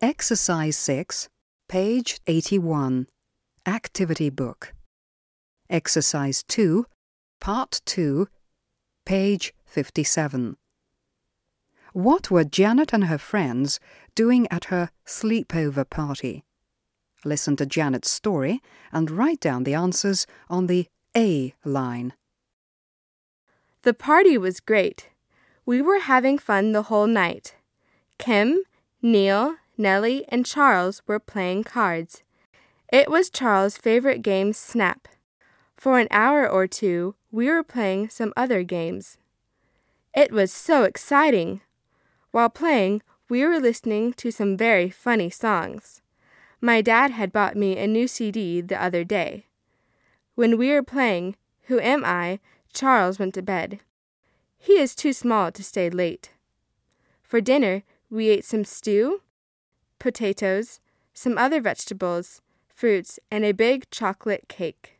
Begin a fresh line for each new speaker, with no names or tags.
Exercise 6, page 81. Activity Book. Exercise 2, Part 2, page 57. What were Janet and her friends doing at her sleepover party? Listen to Janet's story and write down the answers on the A line.
The party was great. We were having fun the whole night. Kim, Neil, Nellie, and Charles were playing cards. It was Charles' favorite game, Snap. For an hour or two, we were playing some other games. It was so exciting! While playing, we were listening to some very funny songs. My dad had bought me a new CD the other day. When we were playing Who Am I, Charles went to bed. He is too small to stay late. For dinner, we ate some stew, potatoes, some other vegetables, fruits, and a big chocolate cake.